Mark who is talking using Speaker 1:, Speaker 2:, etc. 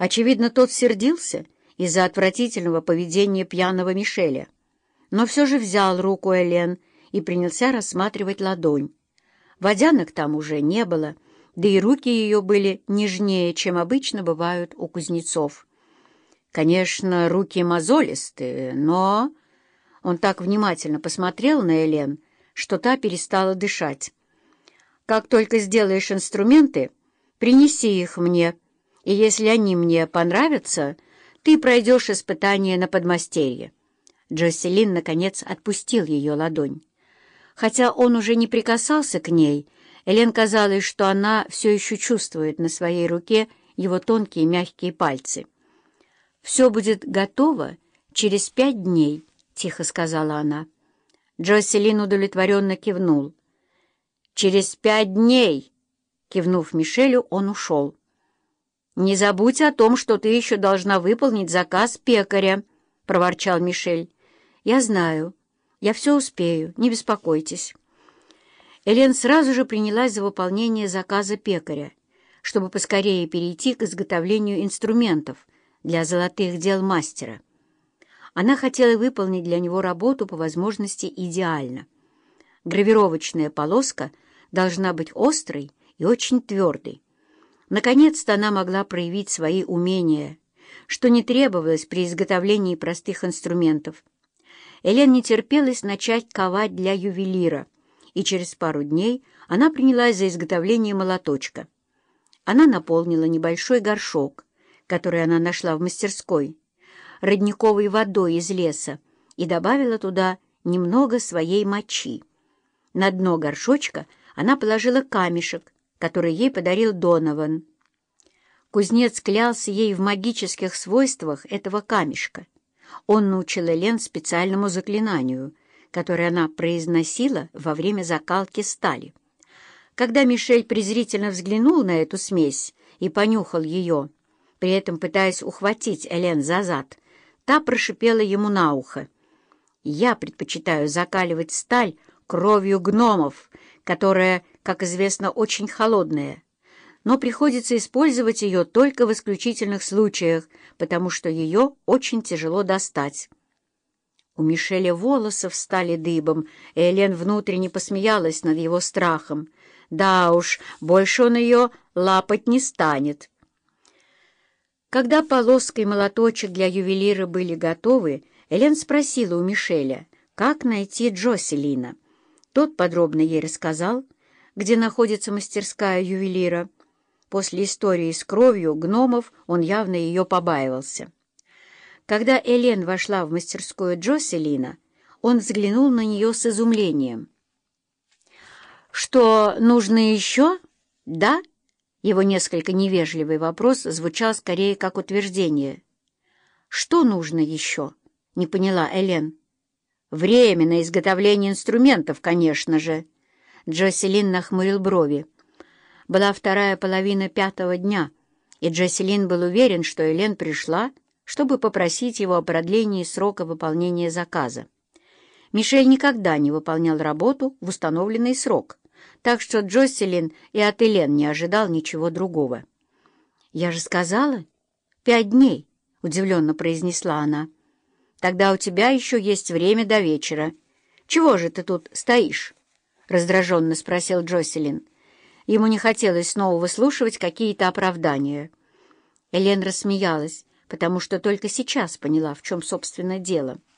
Speaker 1: Очевидно, тот сердился из-за отвратительного поведения пьяного Мишеля, но все же взял руку Элен и принялся рассматривать ладонь. Водянок там уже не было, да и руки ее были нежнее, чем обычно бывают у кузнецов. Конечно, руки мозолистые, но... Он так внимательно посмотрел на Элен, что та перестала дышать. «Как только сделаешь инструменты, принеси их мне, и если они мне понравятся, ты пройдешь испытание на подмастерье». Джоселин, наконец, отпустил ее ладонь. Хотя он уже не прикасался к ней, Элен казалось, что она все еще чувствует на своей руке его тонкие мягкие пальцы. «Все будет готово через пять дней», — тихо сказала она. Джоселин удовлетворенно кивнул. «Через пять дней!» — кивнув Мишелю, он ушел. «Не забудь о том, что ты еще должна выполнить заказ пекаря», — проворчал Мишель. «Я знаю. Я все успею, не беспокойтесь». Элен сразу же принялась за выполнение заказа пекаря, чтобы поскорее перейти к изготовлению инструментов для золотых дел мастера. Она хотела выполнить для него работу по возможности идеально. Гравировочная полоска должна быть острой и очень твердой. Наконец-то она могла проявить свои умения, что не требовалось при изготовлении простых инструментов. Элен не терпелась начать ковать для ювелира, и через пару дней она принялась за изготовление молоточка. Она наполнила небольшой горшок, который она нашла в мастерской, родниковой водой из леса и добавила туда немного своей мочи. На дно горшочка она положила камешек, который ей подарил Донован. Кузнец клялся ей в магических свойствах этого камешка. Он научил Элен специальному заклинанию, которое она произносила во время закалки стали. Когда Мишель презрительно взглянул на эту смесь и понюхал ее, при этом пытаясь ухватить Элен за зад, та прошипела ему на ухо. «Я предпочитаю закаливать сталь кровью гномов, которая, как известно, очень холодная, но приходится использовать ее только в исключительных случаях, потому что ее очень тяжело достать». У Мишеля волосы встали дыбом, и Элен внутренне посмеялась над его страхом. Да уж, больше он ее лапать не станет. Когда полоска и молоточек для ювелира были готовы, Элен спросила у Мишеля, как найти Джоселина. Тот подробно ей рассказал, где находится мастерская ювелира. После истории с кровью гномов он явно ее побаивался. Когда Элен вошла в мастерскую Джоселина, он взглянул на нее с изумлением. «Что нужно еще? Да?» Его несколько невежливый вопрос звучал скорее как утверждение. «Что нужно еще?» — не поняла Элен. «Время на изготовление инструментов, конечно же». Джоселин нахмурил брови. Была вторая половина пятого дня, и Джоселин был уверен, что Элен пришла, чтобы попросить его о продлении срока выполнения заказа. Мишель никогда не выполнял работу в установленный срок так что Джоселин и от Элен не ожидал ничего другого. «Я же сказала, пять дней», — удивленно произнесла она. «Тогда у тебя еще есть время до вечера. Чего же ты тут стоишь?» — раздраженно спросил Джоселин. Ему не хотелось снова выслушивать какие-то оправдания. Элен рассмеялась, потому что только сейчас поняла, в чем, собственно, дело —